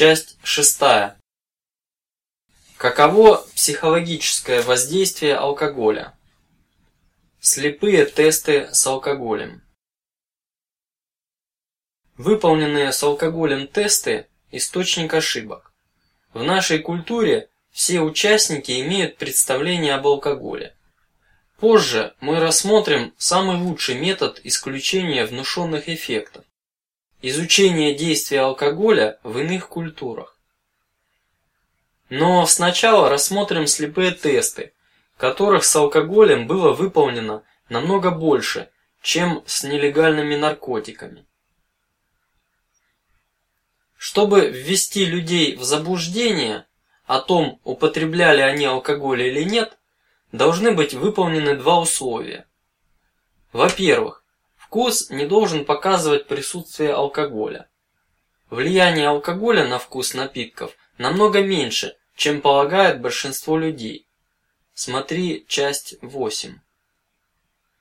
Часть шестая. Каково психологическое воздействие алкоголя? Слепые тесты с алкоголем. Выполненные с алкоголем тесты – источник ошибок. В нашей культуре все участники имеют представление об алкоголе. Позже мы рассмотрим самый лучший метод исключения внушенных эффектов – изучение действия алкоголя в иных культурах. Но сначала рассмотрим слепые тесты, которых с алкоголем было выполнено намного больше, чем с нелегальными наркотиками. Чтобы ввести людей в заблуждение о том, употребляли они алкоголь или нет, должны быть выполнены два условия. Во-первых, вкус не должен показывать присутствие алкоголя. Влияние алкоголя на вкус напитков намного меньше, чем полагает большинство людей. Смотри часть 8.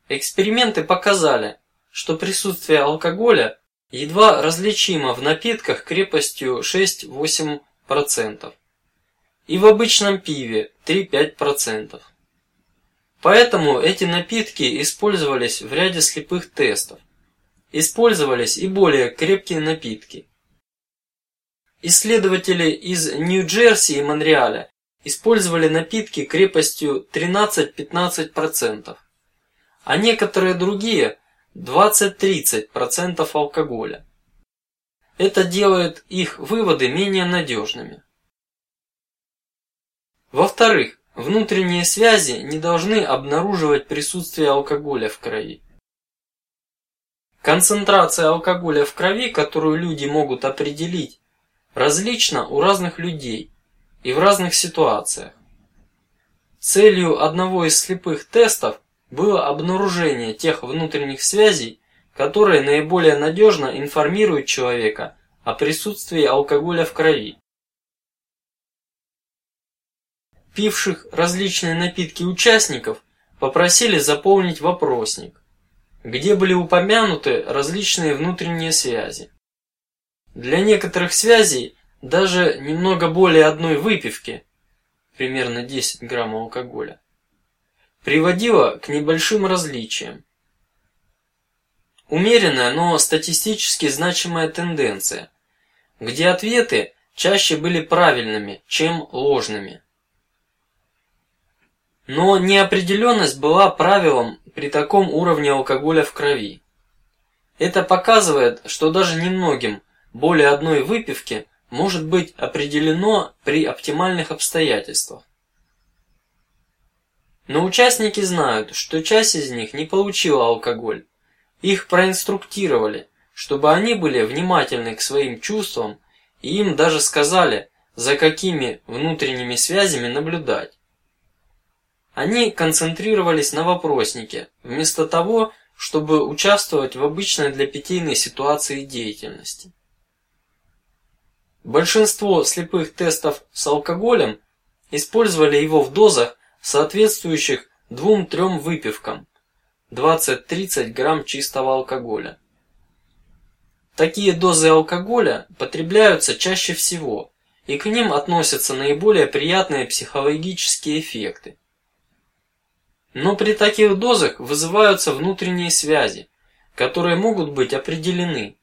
Эксперименты показали, что присутствие алкоголя едва различимо в напитках крепостью 6-8% и в обычном пиве 3-5%. Поэтому эти напитки использовались в ряде слепых тестов. Использовались и более крепкие напитки. Исследователи из Нью-Джерси и Монреаля использовали напитки крепостью 13-15%, а некоторые другие 20-30% алкоголя. Это делает их выводы менее надежными. Во-вторых, внутренние связи не должны обнаруживать присутствие алкоголя в крови. Концентрация алкоголя в крови, которую люди могут определить, различно у разных людей и в разных ситуациях. Целью одного из слепых тестов было обнаружение тех внутренних связей, которые наиболее надежно информируют человека о присутствии алкоголя в крови. Пивших различные напитки участников попросили заполнить вопросник, где были упомянуты различные внутренние связи. Для некоторых связей даже немного более одной выпивки, примерно 10 грамм алкоголя, приводило к небольшим различиям. Умеренная, но статистически значимая тенденция, где ответы чаще были правильными, чем ложными. Но неопределенность была правилом при таком уровне алкоголя в крови. Это показывает, что даже немногим более одной выпивки может быть определено при оптимальных обстоятельствах. Но участники знают, что часть из них не получила алкоголь. Их проинструктировали, чтобы они были внимательны к своим чувствам, и им даже сказали, за какими внутренними связями наблюдать. Они концентрировались на вопроснике, вместо того, чтобы участвовать в обычной для питейной ситуации деятельности. Большинство слепых тестов с алкоголем использовали его в дозах, соответствующих двум-трем выпивкам, 20-30 грамм чистого алкоголя. Такие дозы алкоголя потребляются чаще всего, и к ним относятся наиболее приятные психологические эффекты. Но при таких дозах вызываются внутренние связи, которые могут быть определены,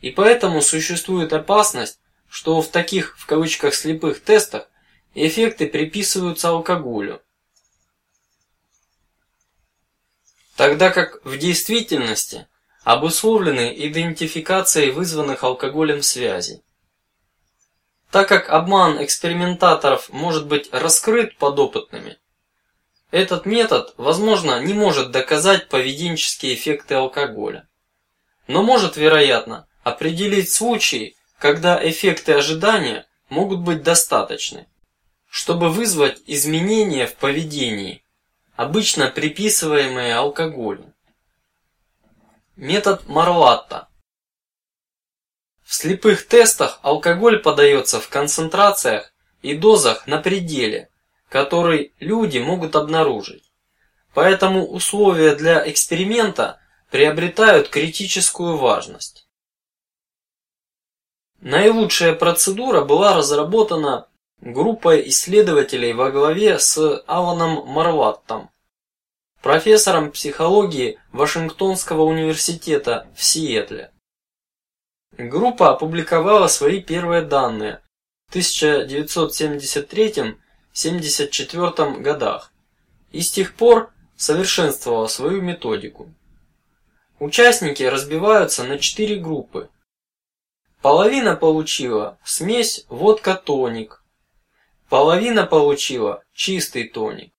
и поэтому существует опасность что в таких в кавычках слепых тестах эффекты приписываются алкоголю, тогда как в действительности обусловлены идентификацией вызванных алкоголем связей. Так как обман экспериментаторов может быть раскрыт подопытными, этот метод, возможно, не может доказать поведенческие эффекты алкоголя, но может, вероятно, определить случаи, когда эффекты ожидания могут быть достаточны, чтобы вызвать изменения в поведении, обычно приписываемые алкоголю. Метод Марлатта. В слепых тестах алкоголь подается в концентрациях и дозах на пределе, который люди могут обнаружить. Поэтому условия для эксперимента приобретают критическую важность. Наилучшая процедура была разработана группой исследователей во главе с Аланом Марваттом, профессором психологии Вашингтонского университета в Сиэтле. Группа опубликовала свои первые данные в 1973-74 годах и с тех пор совершенствовала свою методику. Участники разбиваются на четыре группы. Половина получила смесь водка-тоник, половина получила чистый тоник.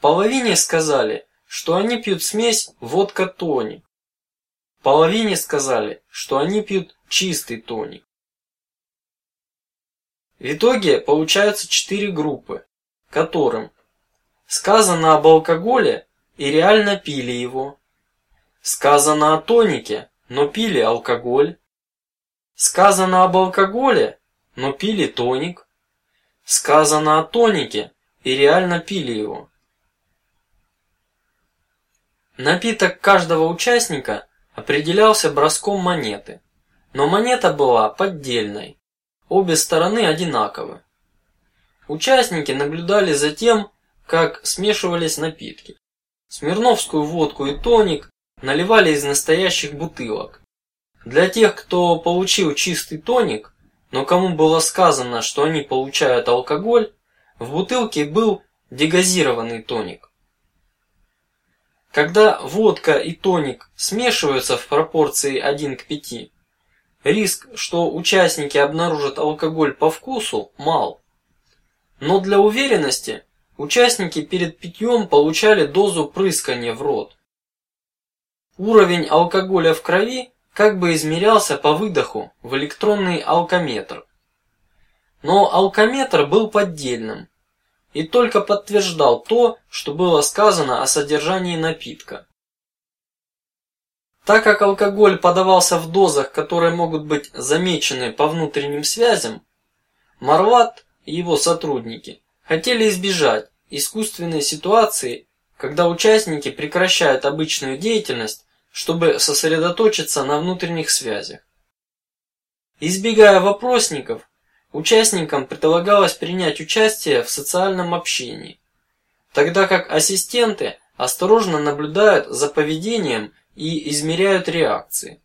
Половине сказали, что они пьют смесь водка-тоник. Половине сказали, что они пьют чистый тоник. В итоге получаются четыре группы, которым сказано об алкоголе и реально пили его, сказано о тонике, но пили алкоголь, сказано об алкоголе, но пили тоник, сказано о тонике и реально пили его. Напиток каждого участника определялся броском монеты, но монета была поддельной. Обе стороны одинаковы. Участники наблюдали за тем, как смешивались напитки. Смирновскую водку и тоник наливали из настоящих бутылок. Для тех, кто получил чистый тоник, но кому было сказано, что они получают алкоголь, в бутылке был дегазированный тоник. Когда водка и тоник смешиваются в пропорции 1 к 5, риск, что участники обнаружат алкоголь по вкусу, мал. Но для уверенности участники перед питьем получали дозу прыскания в рот. Уровень алкоголя в крови как бы измерялся по выдоху в электронный алкометр. Но алкометр был поддельным и только подтверждал то, что было сказано о содержании напитка. Так как алкоголь подавался в дозах, которые могут быть замечены по внутренним связям, Марват и его сотрудники хотели избежать искусственной ситуации, когда участники прекращают обычную деятельность, чтобы сосредоточиться на внутренних связях. Избегая вопросников, участникам предлагалось принять участие в социальном общении, тогда как ассистенты осторожно наблюдают за поведением и измеряют реакции.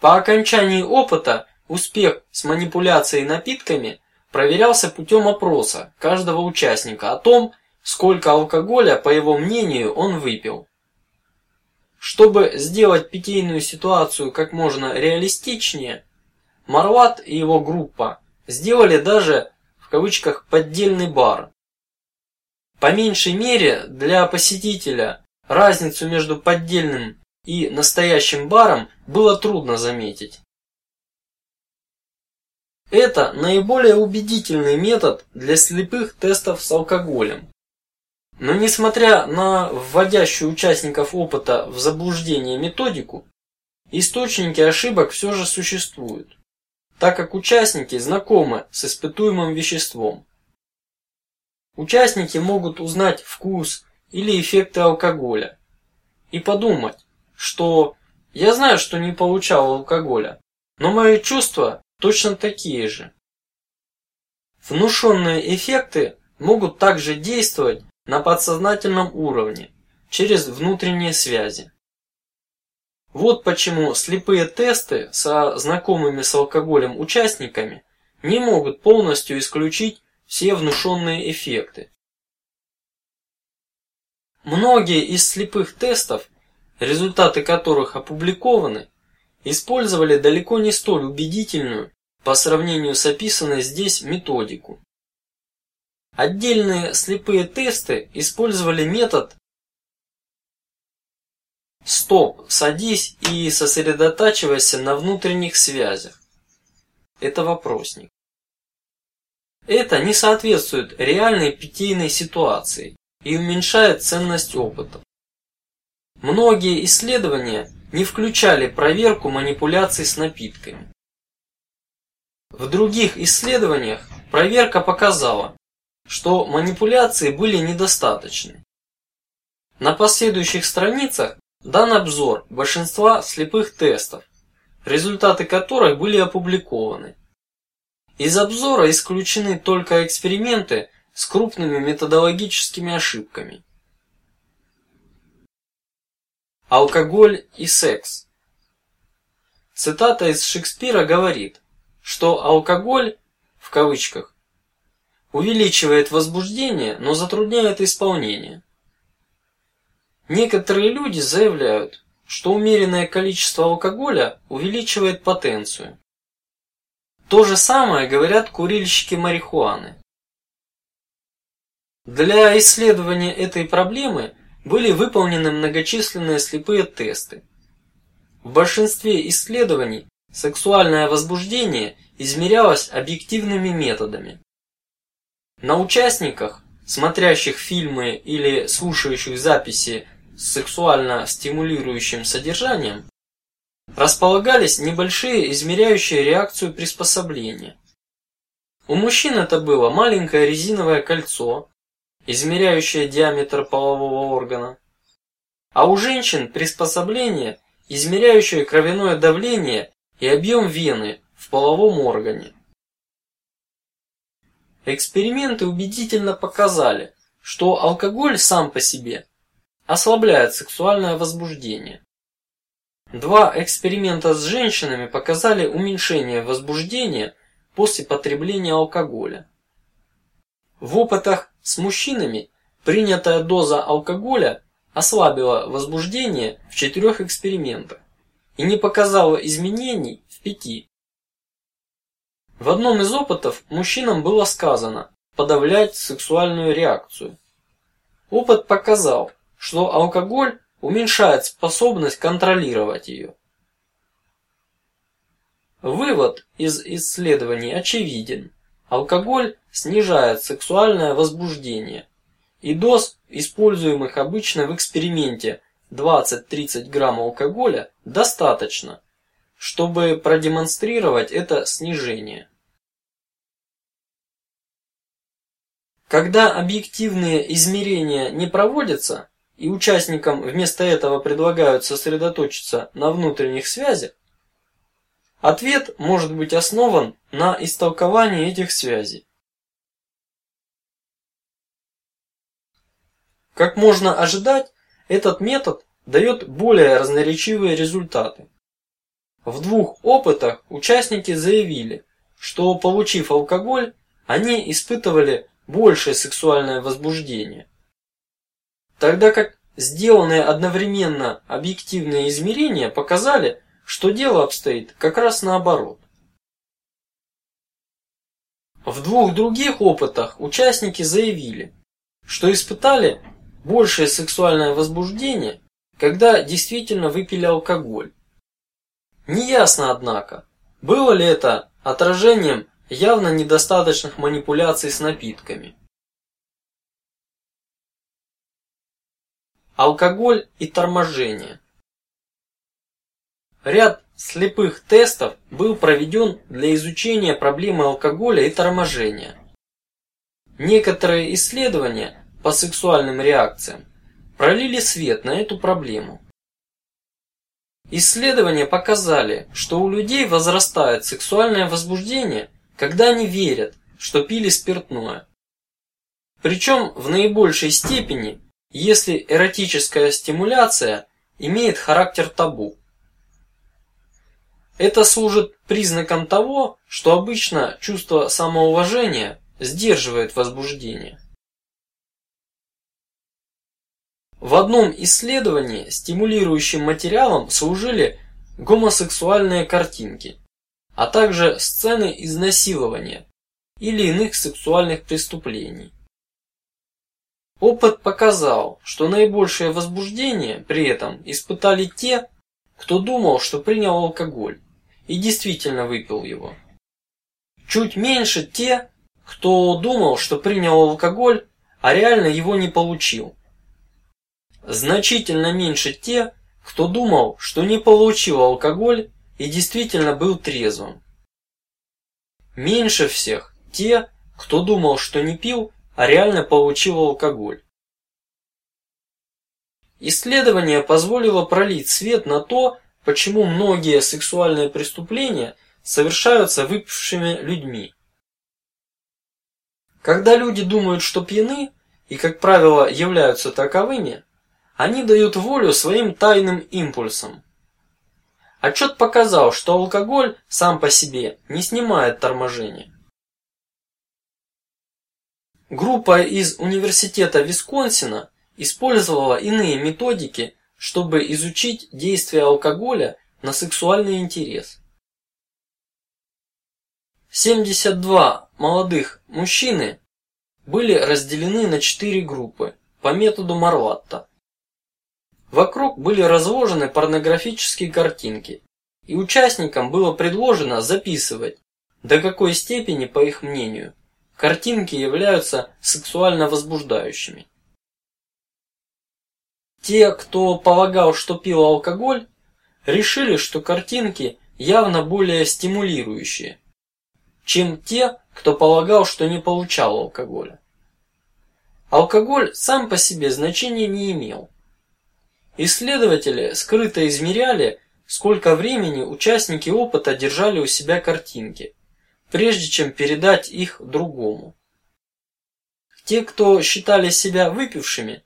По окончании опыта успех с манипуляцией напитками проверялся путем опроса каждого участника о том, сколько алкоголя, по его мнению, он выпил. Чтобы сделать питейную ситуацию как можно реалистичнее, Марват и его группа сделали даже в кавычках поддельный бар. По меньшей мере для посетителя Разницу между поддельным и настоящим баром было трудно заметить. Это наиболее убедительный метод для слепых тестов с алкоголем. Но несмотря на вводящую участников опыта в заблуждение методику, источники ошибок все же существуют, так как участники знакомы с испытуемым веществом. Участники могут узнать вкус, или эффекты алкоголя. И подумать, что я знаю, что не получал алкоголя, но мои чувства точно такие же. Внушенные эффекты могут также действовать на подсознательном уровне через внутренние связи. Вот почему слепые тесты со знакомыми с алкоголем участниками не могут полностью исключить все внушенные эффекты. Многие из слепых тестов, результаты которых опубликованы, использовали далеко не столь убедительную по сравнению с описанной здесь методику. Отдельные слепые тесты использовали метод «стоп, садись и сосредотачивайся на внутренних связях». Это вопросник. Это не соответствует реальной питейной ситуации и уменьшает ценность опыта. Многие исследования не включали проверку манипуляций с напитками. В других исследованиях проверка показала, что манипуляции были недостаточны. На последующих страницах дан обзор большинства слепых тестов, результаты которых были опубликованы. Из обзора исключены только эксперименты с крупными методологическими ошибками. Алкоголь и секс. Цитата из Шекспира говорит, что алкоголь в кавычках увеличивает возбуждение, но затрудняет исполнение. Некоторые люди заявляют, что умеренное количество алкоголя увеличивает потенцию. То же самое говорят курильщики марихуаны. Для исследования этой проблемы были выполнены многочисленные слепые тесты. В большинстве исследований сексуальное возбуждение измерялось объективными методами. На участниках, смотрящих фильмы или слушающих записи с сексуально стимулирующим содержанием, располагались небольшие измеряющие реакцию приспособления. У мужчин это было маленькое резиновое кольцо, измеряющее диаметр полового органа, а у женщин приспособление, измеряющее кровяное давление и объем вены в половом органе. Эксперименты убедительно показали, что алкоголь сам по себе ослабляет сексуальное возбуждение. Два эксперимента с женщинами показали уменьшение возбуждения после потребления алкоголя. В опытах с мужчинами принятая доза алкоголя ослабила возбуждение в четырех экспериментах и не показала изменений в пяти. В одном из опытов мужчинам было сказано подавлять сексуальную реакцию. Опыт показал, что алкоголь уменьшает способность контролировать ее. Вывод из исследований очевиден: алкоголь снижает сексуальное возбуждение, и доз, используемых обычно в эксперименте 20-30 грамм алкоголя, достаточно, чтобы продемонстрировать это снижение. Когда объективные измерения не проводятся, и участникам вместо этого предлагают сосредоточиться на внутренних связях, ответ может быть основан на истолковании этих связей. Как можно ожидать, этот метод дает более разноречивые результаты. В двух опытах участники заявили, что получив алкоголь, они испытывали большее сексуальное возбуждение, тогда как сделанные одновременно объективные измерения показали, что дело обстоит как раз наоборот. В двух других опытах участники заявили, что испытали большее сексуальное возбуждение, когда действительно выпили алкоголь. Неясно, однако, было ли это отражением явно недостаточных манипуляций с напитками. Алкоголь и торможение. Ряд слепых тестов был проведен для изучения проблемы алкоголя и торможения. Некоторые исследования по сексуальным реакциям пролили свет на эту проблему. Исследования показали, что у людей возрастает сексуальное возбуждение, когда они верят, что пили спиртное. Причем в наибольшей степени, если эротическая стимуляция имеет характер табу. Это служит признаком того, что обычно чувство самоуважения сдерживает возбуждение. В одном исследовании стимулирующим материалом служили гомосексуальные картинки, а также сцены изнасилования или иных сексуальных преступлений. Опыт показал, что наибольшее возбуждение при этом испытали те, кто думал, что принял алкоголь и действительно выпил его. Чуть меньше те, кто думал, что принял алкоголь, а реально его не получил. Значительно меньше те, кто думал, что не получил алкоголь и действительно был трезвым. Меньше всех те, кто думал, что не пил, а реально получил алкоголь. Исследование позволило пролить свет на то, почему многие сексуальные преступления совершаются выпившими людьми. Когда люди думают, что пьяны, и как правило являются таковыми, они дают волю своим тайным импульсам. Отчет показал, что алкоголь сам по себе не снимает торможения. Группа из университета Висконсина использовала иные методики, чтобы изучить действие алкоголя на сексуальный интерес. 72 молодых мужчины были разделены на четыре группы по методу Марлатта. Вокруг были разложены порнографические картинки, и участникам было предложено записывать, до какой степени, по их мнению, картинки являются сексуально возбуждающими. Те, кто полагал, что пил алкоголь, решили, что картинки явно более стимулирующие, чем те, кто полагал, что не получал алкоголя. Алкоголь сам по себе значения не имел. Исследователи скрыто измеряли, сколько времени участники опыта держали у себя картинки, прежде чем передать их другому. Те, кто считали себя выпившими,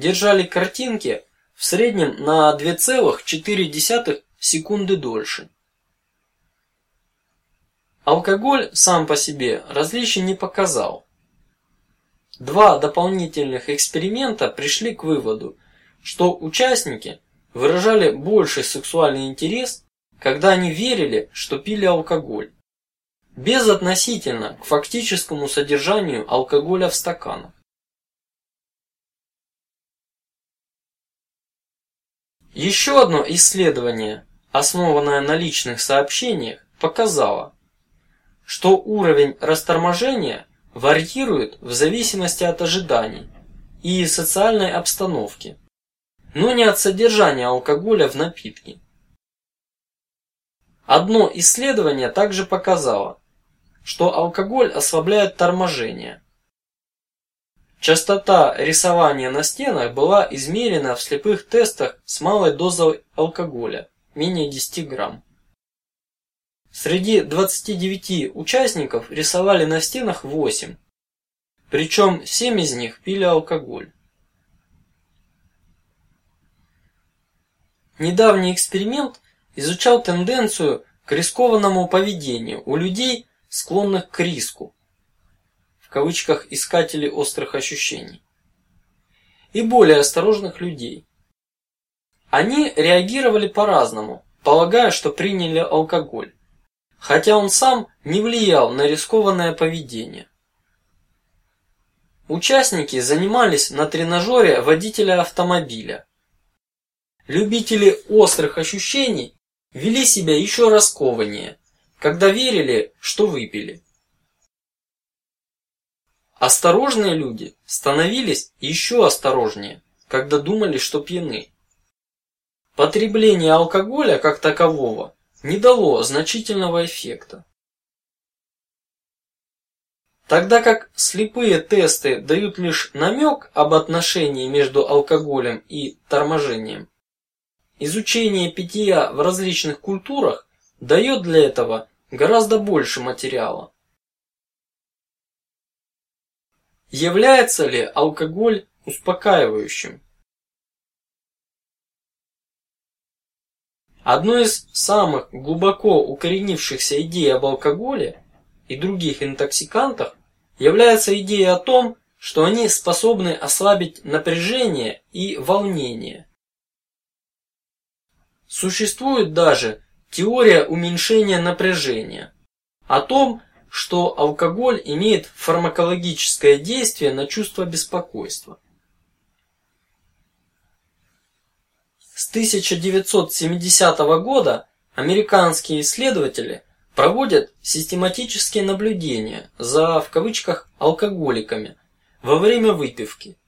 держали картинки в среднем на 2,4 секунды дольше. Алкоголь сам по себе различий не показал. Два дополнительных эксперимента пришли к выводу, что участники выражали больший сексуальный интерес, когда они верили, что пили алкоголь, без относительно к фактическому содержанию алкоголя в стаканах. Еще одно исследование, основанное на личных сообщениях, показало, что уровень расторможения варьирует в зависимости от ожиданий и социальной обстановки, но не от содержания алкоголя в напитке. Одно исследование также показало, что алкоголь ослабляет торможение. Частота рисования на стенах была измерена в слепых тестах с малой дозой алкоголя, менее 10 грамм. Среди 29 участников рисовали на стенах 8, причем 7 из них пили алкоголь. Недавний эксперимент изучал тенденцию к рискованному поведению у людей, склонных к риску, в кавычках искателей острых ощущений, и более осторожных людей. Они реагировали по-разному, полагая, что приняли алкоголь хотя он сам не влиял на рискованное поведение. Участники занимались на тренажере водителя автомобиля. Любители острых ощущений вели себя еще раскованнее, когда верили, что выпили. Осторожные люди становились еще осторожнее, когда думали, что пьяны. Потребление алкоголя как такового не дало значительного эффекта. Тогда как слепые тесты дают лишь намек об отношении между алкоголем и торможением, изучение питья в различных культурах дает для этого гораздо больше материала. Является ли алкоголь успокаивающим? Одной из самых глубоко укоренившихся идей об алкоголе и других интоксикантах является идея о том, что они способны ослабить напряжение и волнение. Существует даже теория уменьшения напряжения, о том, что алкоголь имеет фармакологическое действие на чувство беспокойства. С 1970 года американские исследователи проводят систематические наблюдения за в кавычках алкоголиками во время выпивки.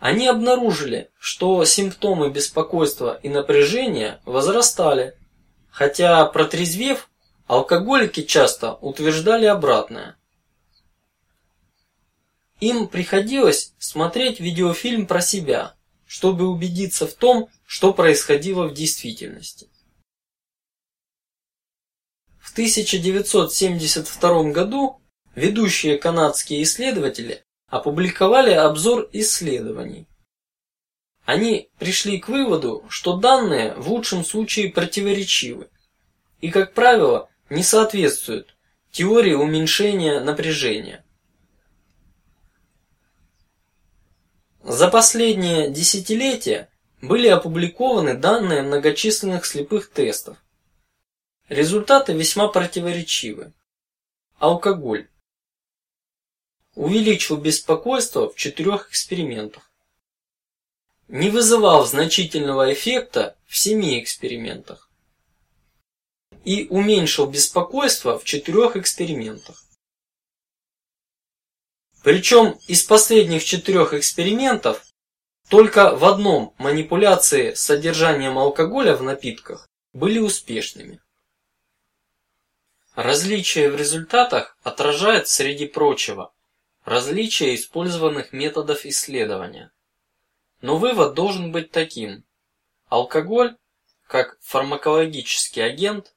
Они обнаружили, что симптомы беспокойства и напряжения возрастали, хотя протрезвев, алкоголики часто утверждали обратное. Им приходилось смотреть видеофильм про себя, чтобы убедиться в том, что происходило в действительности. В 1972 году ведущие канадские исследователи опубликовали обзор исследований. Они пришли к выводу, что данные в лучшем случае противоречивы и, как правило, не соответствуют теории уменьшения напряжения. За последние десятилетия были опубликованы данные многочисленных слепых тестов. Результаты весьма противоречивы. Алкоголь увеличил беспокойство в четырех экспериментах, не вызывал значительного эффекта в семи экспериментах и уменьшил беспокойство в четырех экспериментах. Причем из последних четырех экспериментов только в одном манипуляции с содержанием алкоголя в напитках были успешными. Различие в результатах отражает, среди прочего, различие использованных методов исследования. Но вывод должен быть таким: алкоголь, как фармакологический агент,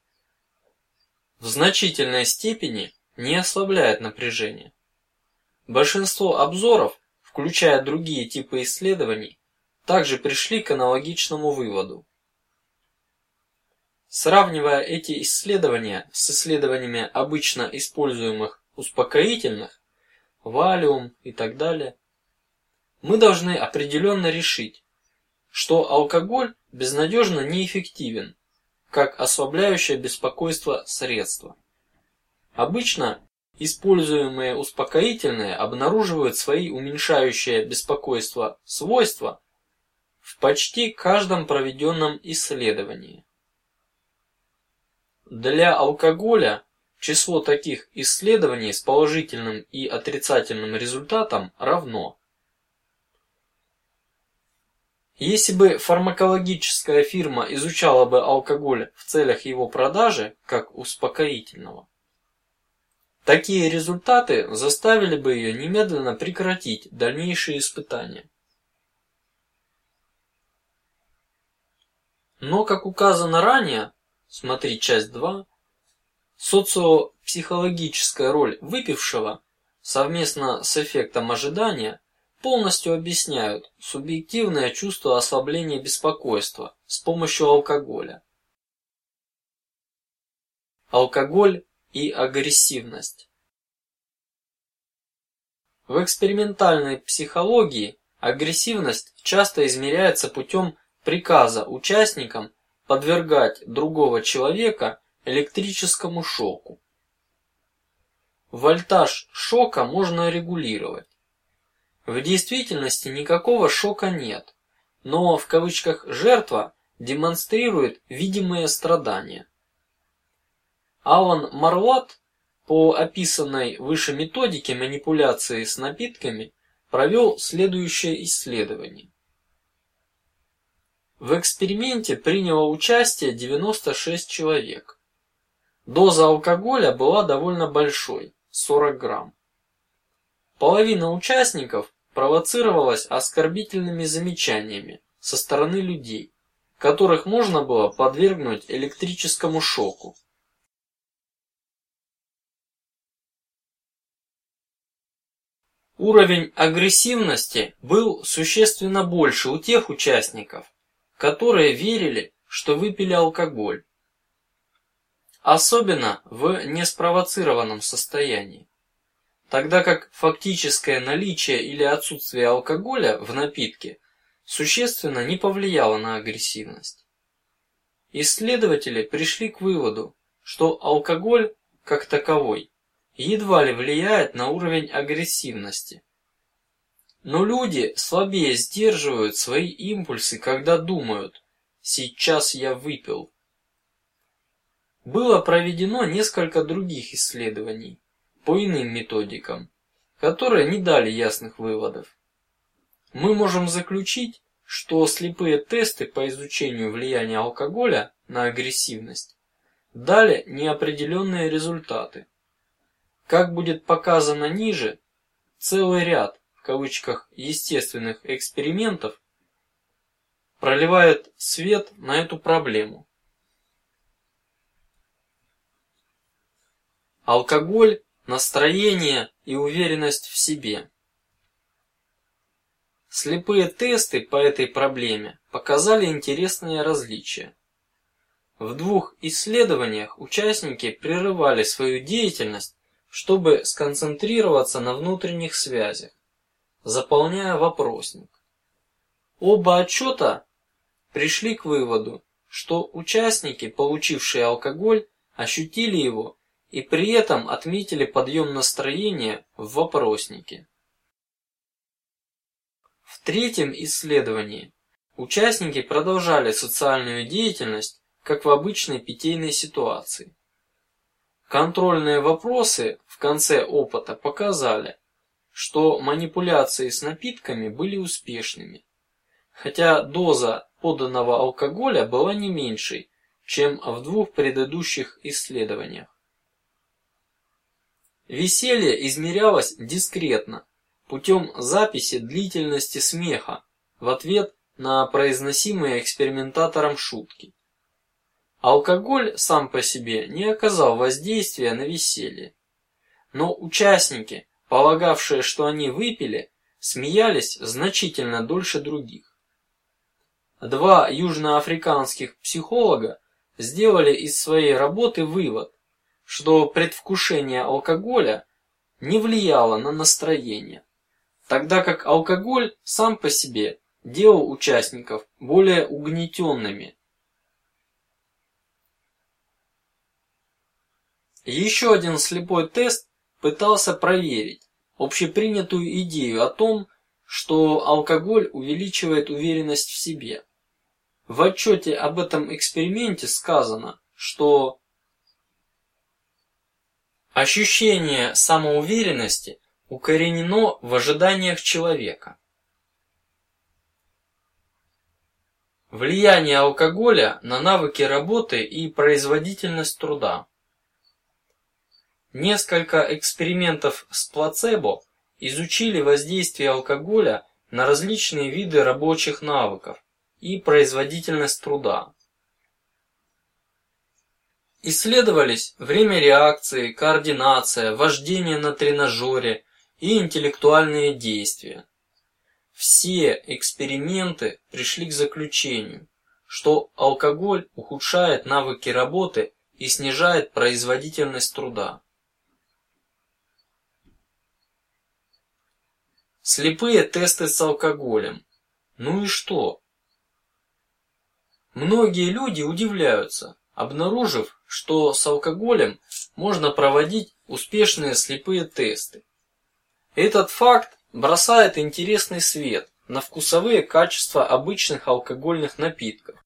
в значительной степени не ослабляет напряжение. Большинство обзоров, включая другие типы исследований, также пришли к аналогичному выводу. Сравнивая эти исследования с исследованиями обычно используемых успокоительных, валиум и так далее, мы должны определенно решить, что алкоголь безнадежно неэффективен как ослабляющее беспокойство средство. Обычно Используемые успокоительные обнаруживают свои уменьшающие беспокойство свойства в почти каждом проведенном исследовании. Для алкоголя число таких исследований с положительным и отрицательным результатом равно. Если бы фармакологическая фирма изучала бы алкоголь в целях его продажи как успокоительного, Такие результаты заставили бы ее немедленно прекратить дальнейшие испытания. Но, как указано ранее, смотри часть 2, социопсихологическая роль выпившего совместно с эффектом ожидания полностью объясняют субъективное чувство ослабления беспокойства с помощью алкоголя. Алкоголь и агрессивность. В экспериментальной психологии агрессивность часто измеряется путем приказа участникам подвергать другого человека электрическому шоку. Вольтаж шока можно регулировать. В действительности никакого шока нет, но в кавычках жертва демонстрирует видимые страдания. Алан Марлат по описанной выше методике манипуляции с напитками провел следующее исследование. В эксперименте приняло участие 96 человек. Доза алкоголя была довольно большой, 40 грамм. Половина участников провоцировалась оскорбительными замечаниями со стороны людей, которых можно было подвергнуть электрическому шоку. Уровень агрессивности был существенно больше у тех участников, которые верили, что выпили алкоголь, особенно в неспровоцированном состоянии, тогда как фактическое наличие или отсутствие алкоголя в напитке существенно не повлияло на агрессивность. Исследователи пришли к выводу, что алкоголь как таковой едва ли влияет на уровень агрессивности. Но люди слабее сдерживают свои импульсы, когда думают: сейчас я выпил. Было проведено несколько других исследований по иным методикам, которые не дали ясных выводов. Мы можем заключить, что слепые тесты по изучению влияния алкоголя на агрессивность дали неопределенные результаты. Как будет показано ниже, целый ряд в кавычках естественных экспериментов проливает свет на эту проблему. Алкоголь, настроение и уверенность в себе. Слепые тесты по этой проблеме показали интересные различия. В двух исследованиях участники прерывали свою деятельность, чтобы сконцентрироваться на внутренних связях, заполняя вопросник. Оба отчета пришли к выводу, что участники, получившие алкоголь, ощутили его и при этом отметили подъем настроения в вопроснике. В третьем исследовании участники продолжали социальную деятельность, как в обычной питейной ситуации. Контрольные вопросы в конце опыта показали, что манипуляции с напитками были успешными хотя доза поданного алкоголя была не меньшей, чем в двух предыдущих исследованиях. Веселье измерялось дискретно путем записи длительности смеха в ответ на произносимые экспериментатором шутки. Алкоголь сам по себе не оказал воздействия на веселье, но участники, полагавшие, что они выпили, смеялись значительно дольше других. Два южноафриканских психолога сделали из своей работы вывод, что предвкушение алкоголя не влияло на настроение, тогда как алкоголь сам по себе делал участников более угнетенными. Еще один слепой тест пытался проверить общепринятую идею о том, что алкоголь увеличивает уверенность в себе. В отчете об этом эксперименте сказано, что ощущение самоуверенности укоренено в ожиданиях человека. Влияние алкоголя на навыки работы и производительность труда. Несколько экспериментов с плацебо изучили воздействие алкоголя на различные виды рабочих навыков и производительность труда. Исследовались время реакции, координация, вождение на тренажере и интеллектуальные действия. Все эксперименты пришли к заключению, что алкоголь ухудшает навыки работы и снижает производительность труда. Слепые тесты с алкоголем. Ну и что? Многие люди удивляются, обнаружив, что с алкоголем можно проводить успешные слепые тесты. Этот факт бросает интересный свет на вкусовые качества обычных алкогольных напитков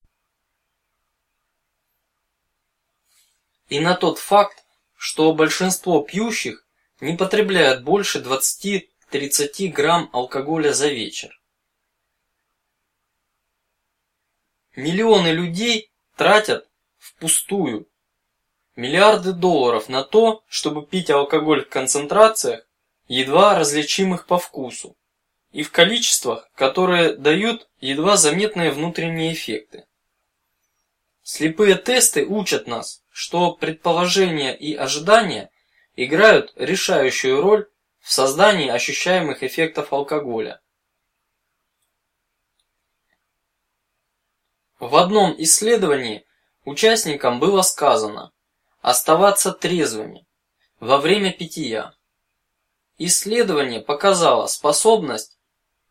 и на тот факт, что большинство пьющих не потребляют больше 20 30 грамм алкоголя за вечер. Миллионы людей тратят впустую миллиарды долларов на то, чтобы пить алкоголь в концентрациях, едва различимых по вкусу, и в количествах, которые дают едва заметные внутренние эффекты. Слепые тесты учат нас, что предположения и ожидания играют решающую роль в создании ощущаемых эффектов алкоголя. В одном исследовании участникам было сказано оставаться трезвыми во время питья. Исследование показало способность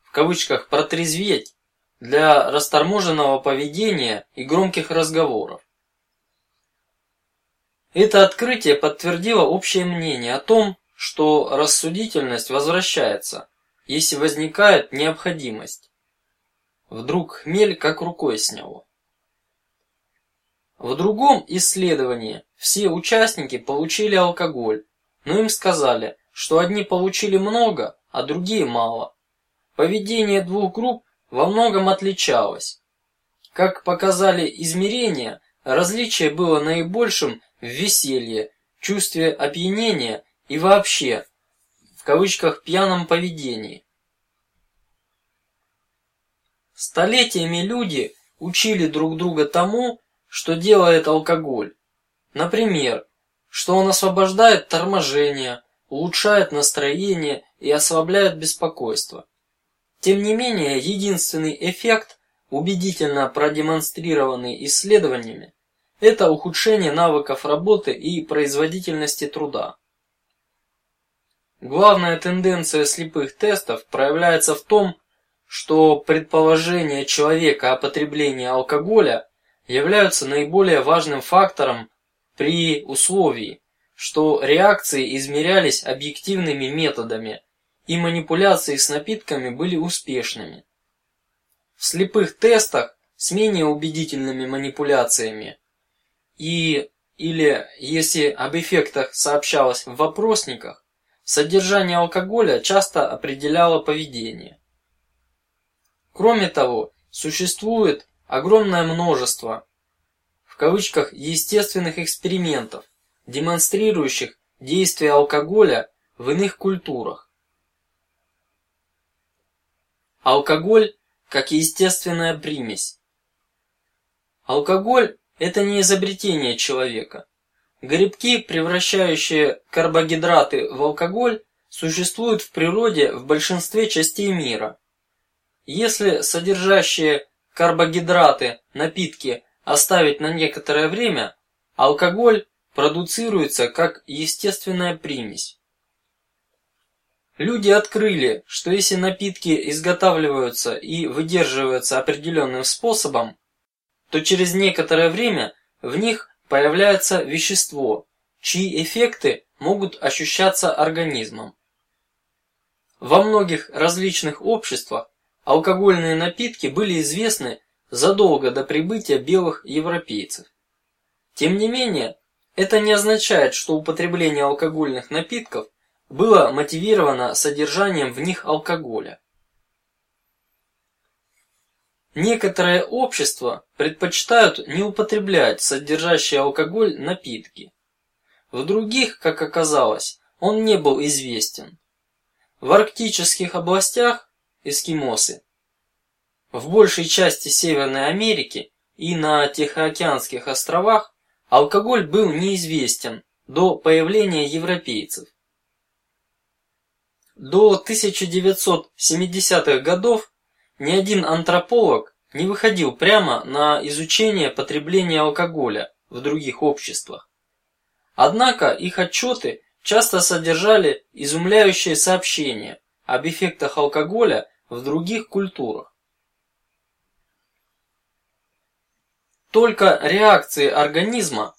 в кавычках протрезветь для расторможенного поведения и громких разговоров. Это открытие подтвердило общее мнение о том, что рассудительность возвращается, если возникает необходимость. Вдруг хмель как рукой сняло. В другом исследовании все участники получили алкоголь, но им сказали, что одни получили много, а другие мало. Поведение двух групп во многом отличалось. Как показали измерения, различие было наибольшим в веселье, чувстве опьянения и вообще в кавычках пьяном поведении. Столетиями люди учили друг друга тому, что делает алкоголь. Например, что он освобождает торможение, улучшает настроение и ослабляет беспокойство. Тем не менее, единственный эффект, убедительно продемонстрированный исследованиями, это ухудшение навыков работы и производительности труда. Главная тенденция слепых тестов проявляется в том, что предположения человека о потреблении алкоголя являются наиболее важным фактором при условии, что реакции измерялись объективными методами и манипуляции с напитками были успешными. В слепых тестах с менее убедительными манипуляциями и или если об эффектах сообщалось в вопросниках, содержание алкоголя часто определяло поведение. Кроме того, существует огромное множество в кавычках естественных экспериментов, демонстрирующих действие алкоголя в иных культурах. Алкоголь как естественная примесь. Алкоголь – это не изобретение человека. Грибки, превращающие карбогидраты в алкоголь, существуют в природе в большинстве частей мира. Если содержащие карбогидраты напитки оставить на некоторое время, алкоголь продуцируется как естественная примесь. Люди открыли, что если напитки изготавливаются и выдерживаются определенным способом, то через некоторое время в них появляется вещество, чьи эффекты могут ощущаться организмом. Во многих различных обществах алкогольные напитки были известны задолго до прибытия белых европейцев. Тем не менее, это не означает, что употребление алкогольных напитков было мотивировано содержанием в них алкоголя. Некоторые общества предпочитают не употреблять содержащие алкоголь напитки. В других, как оказалось, он не был известен. В арктических областях эскимосы, в большей части Северной Америки и на Тихоокеанских островах алкоголь был неизвестен до появления европейцев. До 1970-х годов ни один антрополог не выходил прямо на изучение потребления алкоголя в других обществах. Однако их отчеты часто содержали изумляющие сообщения об эффектах алкоголя в других культурах. Только реакции организма,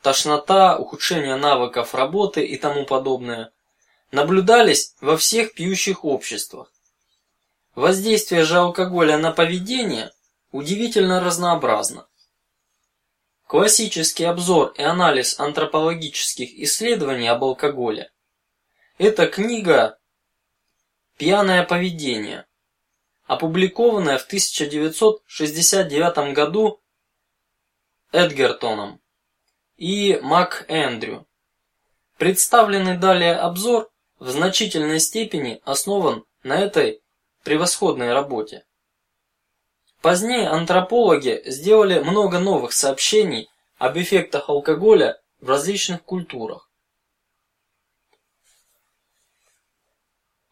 тошнота, ухудшение навыков работы и тому подобное наблюдались во всех пьющих обществах. Воздействие же алкоголя на поведение удивительно разнообразно. Классический обзор и анализ антропологических исследований об алкоголе – это книга «Пьяное поведение», опубликованная в 1969 году Эдгертоном и Мак Эндрю. Представленный далее обзор в значительной степени основан на этой превосходной работе. Позднее антропологи сделали много новых сообщений об эффектах алкоголя в различных культурах.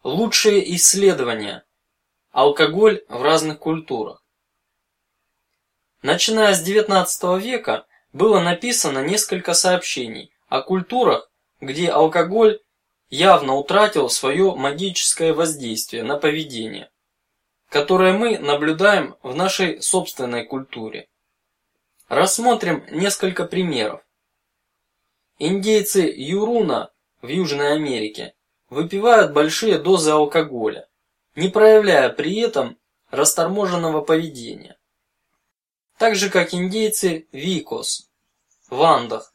Лучшие исследования. Алкоголь в разных культурах. Начиная с XIX века было написано несколько сообщений о культурах, где алкоголь явно утратил свое магическое воздействие на поведение, которое мы наблюдаем в нашей собственной культуре. Рассмотрим несколько примеров. Индейцы Юруна в Южной Америке выпивают большие дозы алкоголя, не проявляя при этом расторможенного поведения. Так же как индейцы Викос в Андах,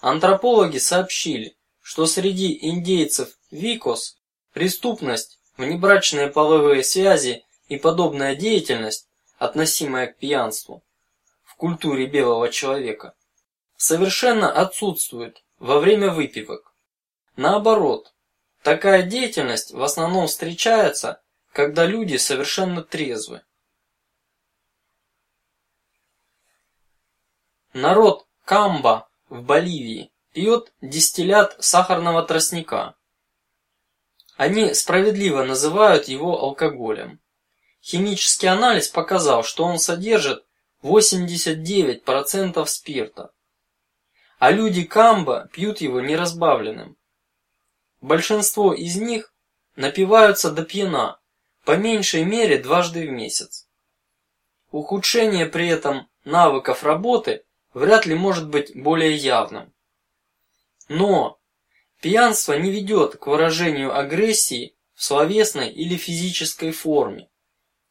антропологи сообщили, что среди индейцев Викос преступность, внебрачные половые связи и подобная деятельность, относимая к пьянству, в культуре белого человека, совершенно отсутствует во время выпивок. Наоборот, такая деятельность в основном встречается, когда люди совершенно трезвы. Народ Камба в Боливии пьет дистиллят сахарного тростника. Они справедливо называют его алкоголем. Химический анализ показал, что он содержит 89% спирта, а люди Камба пьют его неразбавленным. Большинство из них напиваются до пьяна, по меньшей мере дважды в месяц. Ухудшение при этом навыков работы вряд ли может быть более явным. Но пьянство не ведет к выражению агрессии в словесной или физической форме.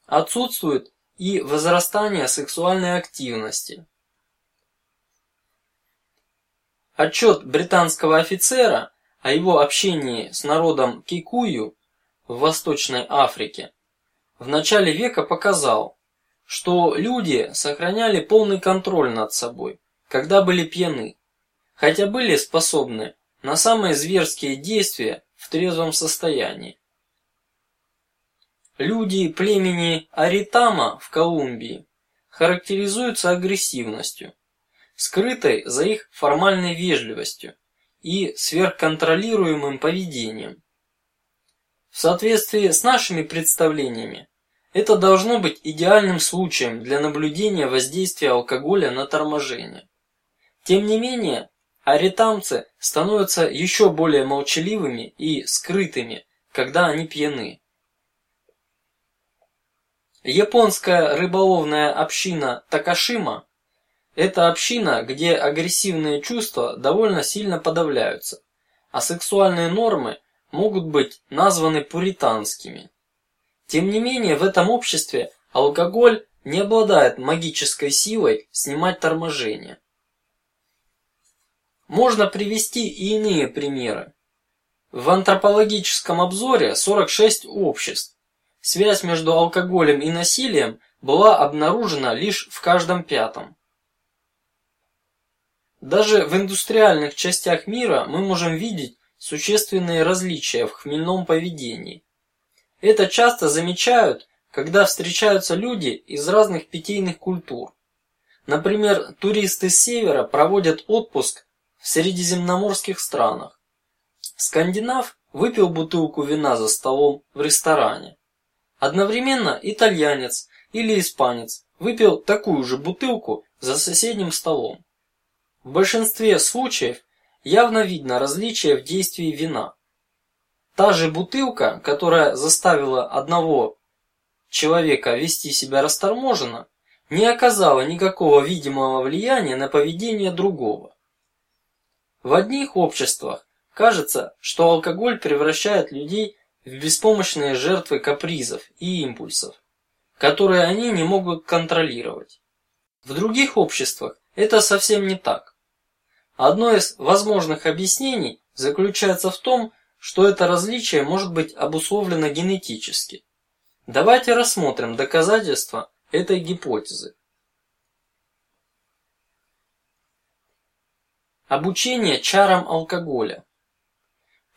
Отсутствует и возрастание сексуальной активности. Отчет британского офицера о его общении с народом Кикую в Восточной Африке в начале века показал, что люди сохраняли полный контроль над собой, когда были пьяны, хотя были способны на самые зверские действия в трезвом состоянии. Люди племени Аритама в Колумбии характеризуются агрессивностью, скрытой за их формальной вежливостью и сверхконтролируемым поведением. В соответствии с нашими представлениями, это должно быть идеальным случаем для наблюдения воздействия алкоголя на торможение. Тем не менее, аритамцы становятся еще более молчаливыми и скрытыми, когда они пьяны. Японская рыболовная община Такашима – это община, где агрессивные чувства довольно сильно подавляются, а сексуальные нормы могут быть названы пуританскими. Тем не менее, в этом обществе алкоголь не обладает магической силой снимать торможение. Можно привести и иные примеры. В антропологическом обзоре 46 обществ. Связь между алкоголем и насилием была обнаружена лишь в каждом пятом. Даже в индустриальных частях мира мы можем видеть существенные различия в хмельном поведении. Это часто замечают, когда встречаются люди из разных питейных культур. Например, туристы с севера проводят отпуск в средиземноморских странах. Скандинав выпил бутылку вина за столом в ресторане. Одновременно итальянец или испанец выпил такую же бутылку за соседним столом. В большинстве случаев явно видно различие в действии вина. Та же бутылка, которая заставила одного человека вести себя расторможенно, не оказала никакого видимого влияния на поведение другого. В одних обществах кажется, что алкоголь превращает людей в беспомощные жертвы капризов и импульсов, которые они не могут контролировать. В других обществах это совсем не так. Одно из возможных объяснений заключается в том, что это различие может быть обусловлено генетически. Давайте рассмотрим доказательства этой гипотезы. Обучение чарам алкоголя.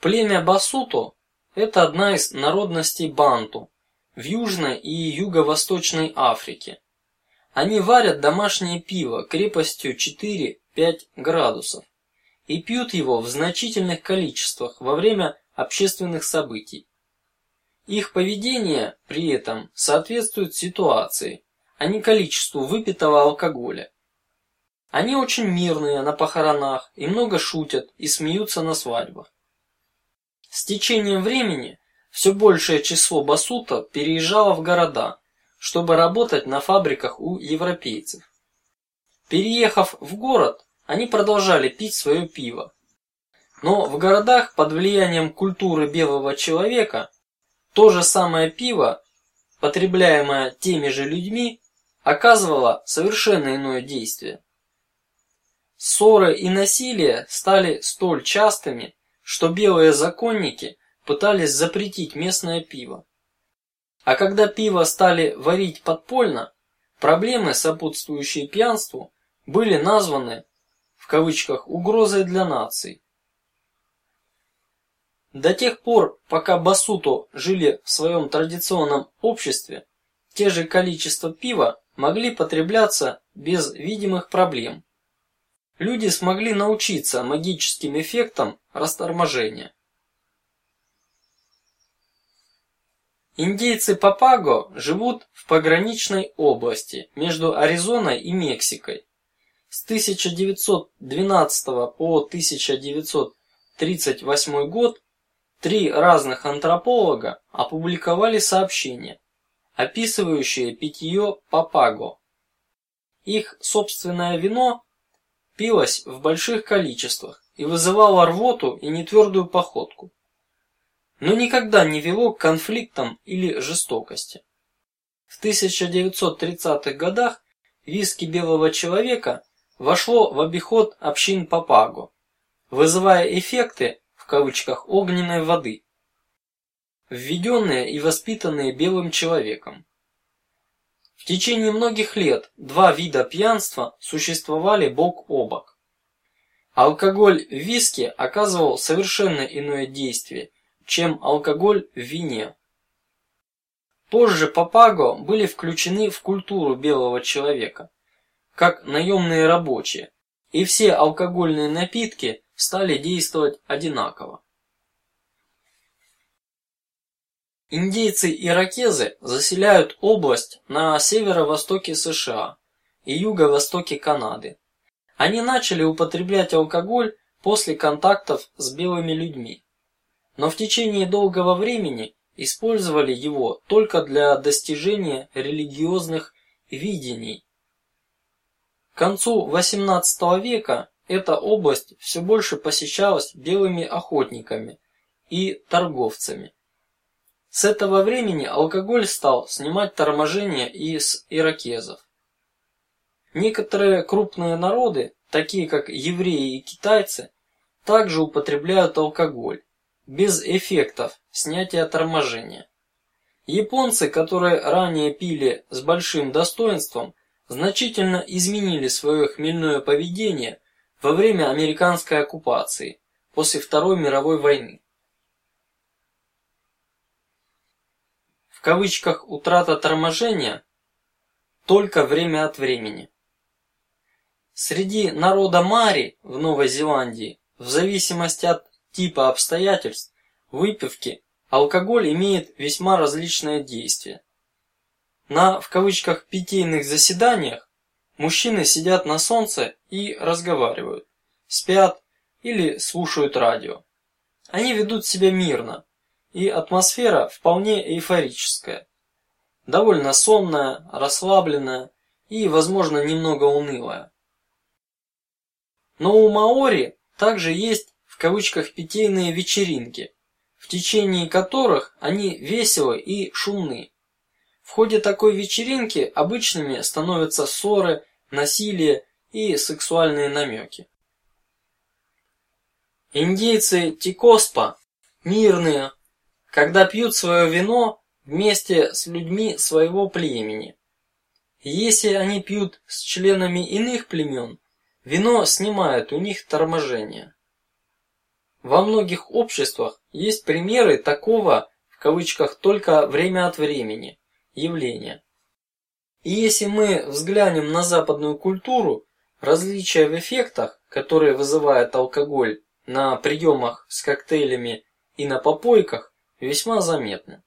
Племя Басуто – это одна из народностей банту в южной и юго-восточной Африке. Они варят домашнее пиво крепостью 4-5 градусов и пьют его в значительных количествах во время общественных событий. Их поведение при этом соответствует ситуации, а не количеству выпитого алкоголя. Они очень мирные на похоронах и много шутят и смеются на свадьбах. С течением времени все большее число басутов переезжало в города, чтобы работать на фабриках у европейцев. Переехав в город, они продолжали пить свое пиво. Но в городах под влиянием культуры белого человека то же самое пиво, потребляемое теми же людьми, оказывало совершенно иное действие. Ссоры и насилие стали столь частыми, что белые законники пытались запретить местное пиво. А когда пиво стали варить подпольно, проблемы, сопутствующие пьянству, были названы в кавычках угрозой для наций. До тех пор, пока басуто жили в своем традиционном обществе, те же количество пива могли потребляться без видимых проблем, люди смогли научиться магическим эффектам расторможения. Индейцы Папаго живут в пограничной области между Аризоной и Мексикой. С 1912 по 1938 год три разных антрополога опубликовали сообщения, описывающие питье Папаго. Их собственное вино пилось в больших количествах и вызывало рвоту и нетвердую походку но никогда не вело к конфликтам или жестокости. В 1930-х годах виски белого человека вошло в обиход общин Папаго, вызывая эффекты в кавычках огненной воды, введенные и воспитанные белым человеком. В течение многих лет два вида пьянства существовали бок о бок. Алкоголь в виске оказывал совершенно иное действие чем алкоголь в вине. Позже папаго были включены в культуру белого человека, как наемные рабочие, и все алкогольные напитки стали действовать одинаково. Индейцы-иракезы заселяют область на северо-востоке США и юго-востоке Канады. Они начали употреблять алкоголь после контактов с белыми людьми но в течение долгого времени использовали его только для достижения религиозных видений. К концу XVIII века эта область все больше посещалась белыми охотниками и торговцами. С этого времени алкоголь стал снимать торможение и с иракезов. Некоторые крупные народы, такие как евреи и китайцы, также употребляют алкоголь без эффектов снятия торможения. Японцы, которые ранее пили с большим достоинством, значительно изменили свое хмельное поведение во время американской оккупации после Второй мировой войны. В кавычках утрата торможения только время от времени. Среди народа Мари в Новой Зеландии, в зависимости от типа обстоятельств выпивки алкоголь имеет весьма различное действие. На в кавычках питейных заседаниях мужчины сидят на солнце и разговаривают, спят или слушают радио. Они ведут себя мирно, и атмосфера вполне эйфорическая, довольно сонная, расслабленная и, возможно, немного унылая. Но у маори также есть в кавычках питейные вечеринки, в течение которых они веселы и шумны. В ходе такой вечеринки обычными становятся ссоры, насилие и сексуальные намеки. Индейцы Тикоспа мирные, когда пьют свое вино вместе с людьми своего племени. Если они пьют с членами иных племен, вино снимает у них торможение. Во многих обществах есть примеры такого в кавычках только время от времени явления. И если мы взглянем на западную культуру, различия в эффектах, которые вызывает алкоголь на приемах с коктейлями и на попойках, весьма заметны.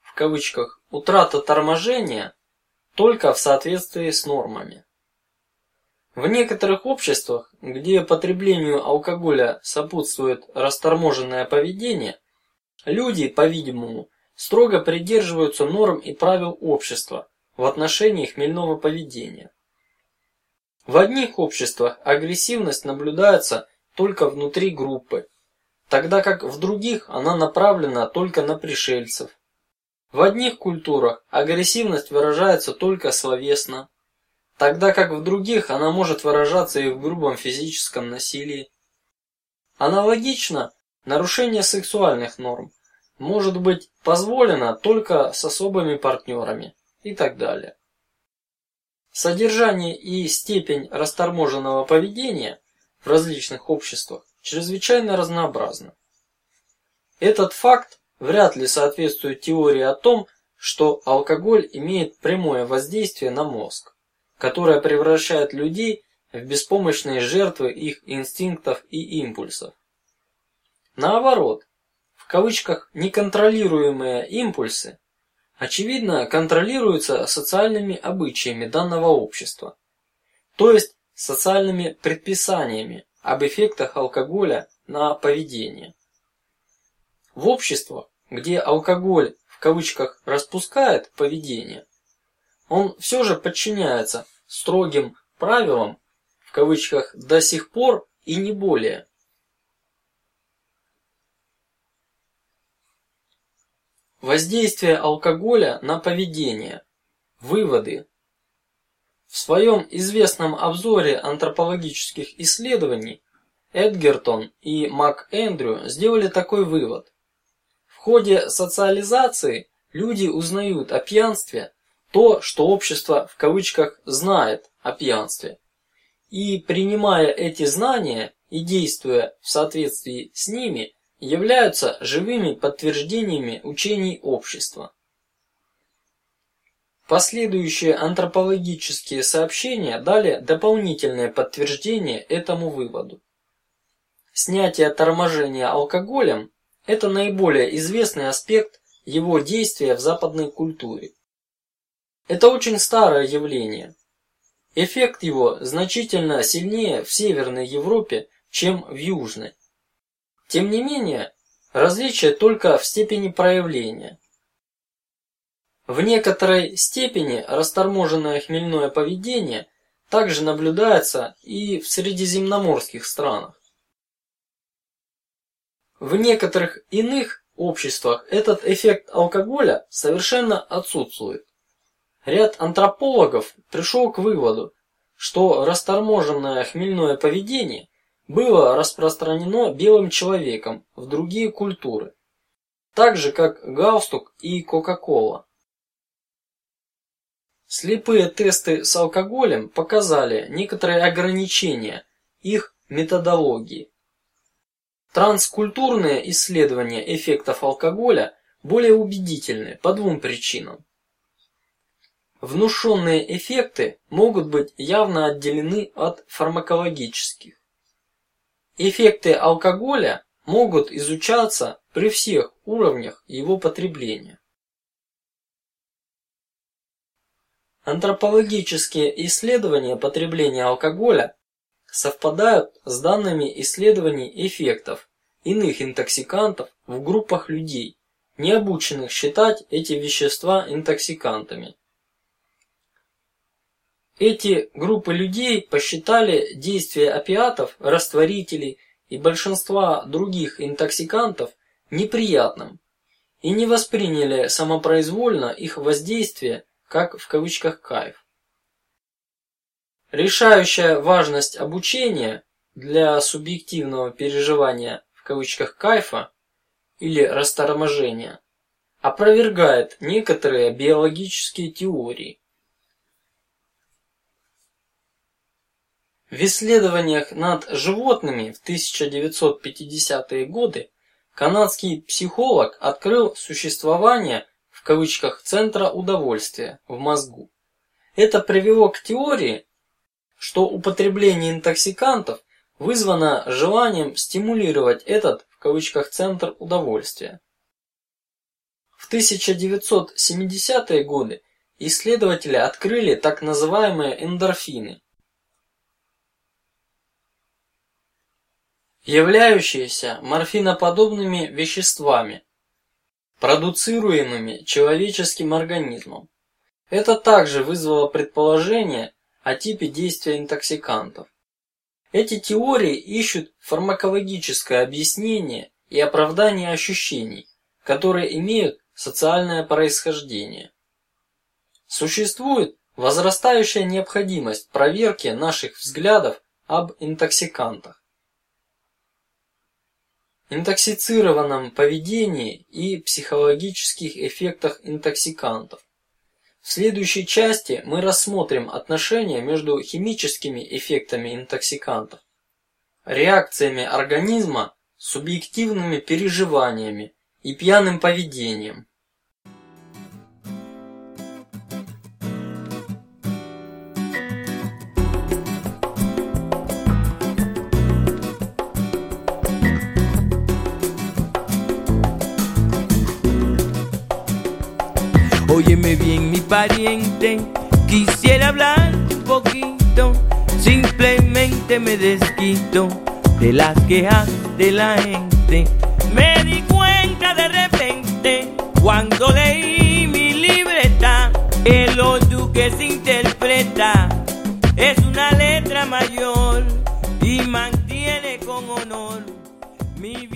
В кавычках утрата торможения только в соответствии с нормами. В некоторых обществах, где потреблению алкоголя сопутствует расторможенное поведение, люди, по-видимому, строго придерживаются норм и правил общества в отношении хмельного поведения. В одних обществах агрессивность наблюдается только внутри группы, тогда как в других она направлена только на пришельцев. В одних культурах агрессивность выражается только словесно, тогда как в других она может выражаться и в грубом физическом насилии. Аналогично, нарушение сексуальных норм может быть позволено только с особыми партнерами и так далее. Содержание и степень расторможенного поведения в различных обществах чрезвычайно разнообразны. Этот факт вряд ли соответствует теории о том, что алкоголь имеет прямое воздействие на мозг которая превращает людей в беспомощные жертвы их инстинктов и импульсов. Наоборот, в кавычках неконтролируемые импульсы, очевидно, контролируются социальными обычаями данного общества, то есть социальными предписаниями об эффектах алкоголя на поведение. В обществах, где алкоголь в кавычках распускает поведение, он все же подчиняется строгим правилам в кавычках до сих пор и не более. Воздействие алкоголя на поведение. Выводы. В своем известном обзоре антропологических исследований Эдгертон и Мак Эндрю сделали такой вывод: в ходе социализации люди узнают о пьянстве то, что общество в кавычках знает о пьянстве, и принимая эти знания и действуя в соответствии с ними, являются живыми подтверждениями учений общества. Последующие антропологические сообщения дали дополнительное подтверждение этому выводу. Снятие торможения алкоголем – это наиболее известный аспект его действия в западной культуре. Это очень старое явление. Эффект его значительно сильнее в Северной Европе, чем в Южной. Тем не менее, различие только в степени проявления. В некоторой степени расторможенное хмельное поведение также наблюдается и в средиземноморских странах. В некоторых иных обществах этот эффект алкоголя совершенно отсутствует. Ряд антропологов пришел к выводу, что расторможенное хмельное поведение было распространено белым человеком в другие культуры, так же как галстук и кока-кола. Слепые тесты с алкоголем показали некоторые ограничения их методологии. Транскультурные исследования эффектов алкоголя более убедительны по двум причинам. Внушенные эффекты могут быть явно отделены от фармакологических. Эффекты алкоголя могут изучаться при всех уровнях его потребления. Антропологические исследования потребления алкоголя совпадают с данными исследований эффектов иных интоксикантов в группах людей, не обученных считать эти вещества интоксикантами. Эти группы людей посчитали действие опиатов, растворителей и большинства других интоксикантов неприятным и не восприняли самопроизвольно их воздействие как в кавычках кайф. Решающая важность обучения для субъективного переживания в кавычках кайфа или расторможения опровергает некоторые биологические теории. В исследованиях над животными в 1950-е годы канадский психолог открыл существование в кавычках центра удовольствия в мозгу. Это привело к теории, что употребление интоксикантов вызвано желанием стимулировать этот в кавычках центр удовольствия. В 1970-е годы исследователи открыли так называемые эндорфины являющиеся морфиноподобными веществами, продуцируемыми человеческим организмом. Это также вызвало предположение о типе действия интоксикантов. Эти теории ищут фармакологическое объяснение и оправдание ощущений, которые имеют социальное происхождение. Существует возрастающая необходимость проверки наших взглядов об интоксикантах интоксицированном поведении и психологических эффектах интоксикантов. В следующей части мы рассмотрим отношения между химическими эффектами интоксикантов, реакциями организма, субъективными переживаниями и пьяным поведением. Óyeme bien mi pariente, quisiera hablar un poquito, simplemente me desquito de las quejas de la gente. Me di cuenta de repente cuando leí mi libreta, el odu que se interpreta es una letra mayor y mantiene con honor mi vida.